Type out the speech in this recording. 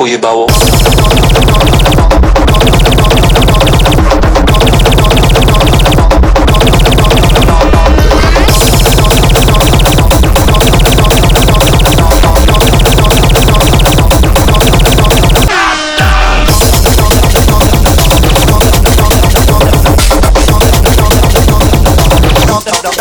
Ujebało.